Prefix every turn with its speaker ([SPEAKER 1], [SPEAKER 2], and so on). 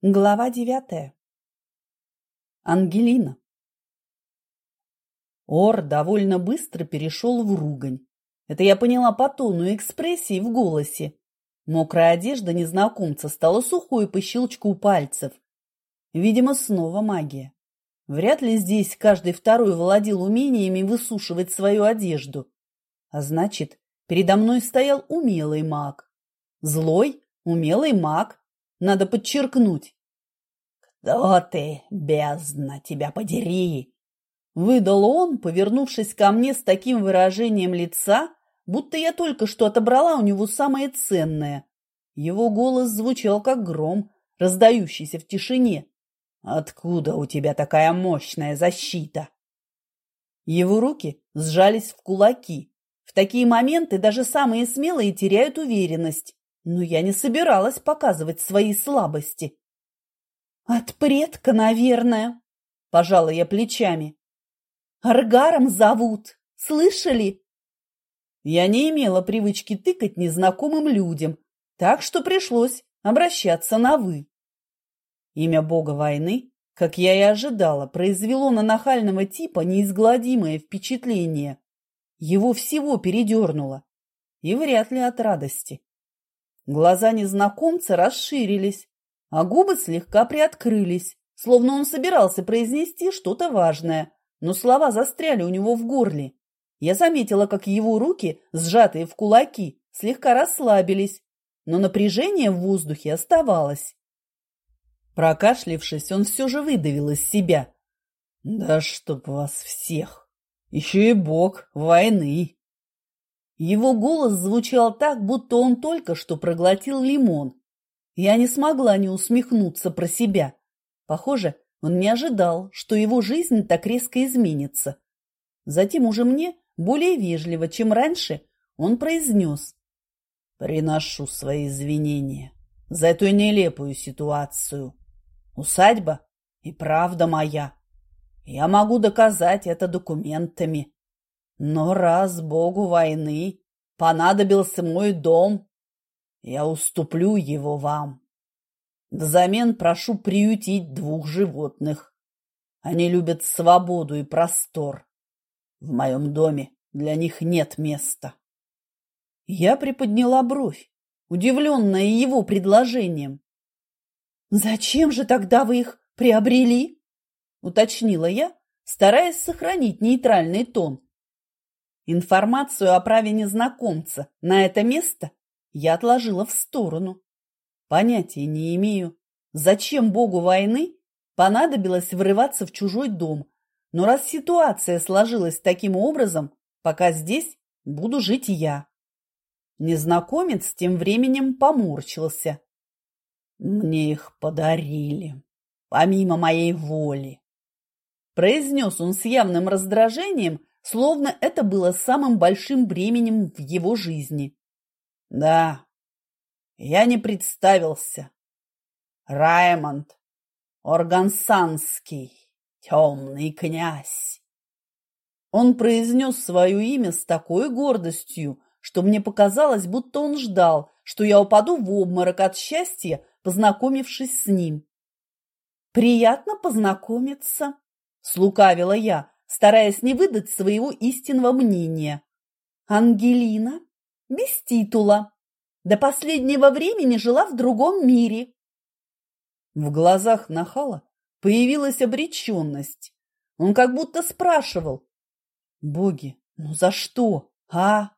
[SPEAKER 1] Глава девятая. Ангелина. Ор довольно быстро перешел в ругань. Это я поняла по тону экспрессии в голосе. Мокрая одежда незнакомца стала сухой по щелчку пальцев. Видимо, снова магия. Вряд ли здесь каждый второй владел умениями высушивать свою одежду. А значит, передо мной стоял умелый маг. Злой, умелый маг, надо подчеркнуть.
[SPEAKER 2] «Кто ты, бездна, тебя подери!»
[SPEAKER 1] Выдал он, повернувшись ко мне с таким выражением лица, будто я только что отобрала у него самое ценное. Его голос звучал как гром, раздающийся в тишине. «Откуда у тебя такая мощная защита?» Его руки сжались в кулаки. В такие моменты даже самые смелые теряют уверенность. Но я не собиралась показывать свои слабости. «От предка, наверное», – пожала я плечами. «Аргаром зовут, слышали?» Я не имела привычки тыкать незнакомым людям, так что пришлось обращаться на «вы». Имя бога войны, как я и ожидала, произвело на нахального типа неизгладимое впечатление. Его всего передернуло, и вряд ли от радости. Глаза незнакомца расширились, а губы слегка приоткрылись, словно он собирался произнести что-то важное, но слова застряли у него в горле. Я заметила, как его руки, сжатые в кулаки, слегка расслабились, но напряжение в воздухе оставалось. Прокашлившись, он все же выдавил из себя. «Да чтоб вас всех! Еще и бог войны!» Его голос звучал так, будто он только что проглотил лимон. Я не смогла не усмехнуться про себя. Похоже, он не ожидал, что его жизнь так резко изменится. Затем уже мне, более вежливо, чем раньше, он произнес. «Приношу свои извинения за эту нелепую ситуацию. Усадьба и правда моя. Я могу доказать это документами. Но раз богу войны понадобился мой дом, я уступлю его вам. Взамен прошу приютить двух животных. Они любят свободу и простор. В моем доме для них нет места. Я приподняла бровь, удивленная его предложением. «Зачем же тогда вы их приобрели?» — уточнила я, стараясь сохранить нейтральный тон. Информацию о праве незнакомца на это место я отложила в сторону. Понятия не имею, зачем богу войны понадобилось врываться в чужой дом, но раз ситуация сложилась таким образом, пока здесь буду жить я. Незнакомец тем временем поморщился. Мне их подарили, помимо моей воли. Произнес он с явным раздражением, словно это было самым большим бременем в его жизни. Да, я не представился. Раймонд Органсанский, темный князь. Он произнес свое имя с такой гордостью, что мне показалось, будто он ждал, что я упаду в обморок от счастья, познакомившись с ним. «Приятно познакомиться», — слукавила я, стараясь не выдать своего истинного мнения. Ангелина без титула. До последнего времени жила в другом мире. В глазах Нахала появилась обреченность. Он как будто спрашивал. «Боги, ну за что, а?»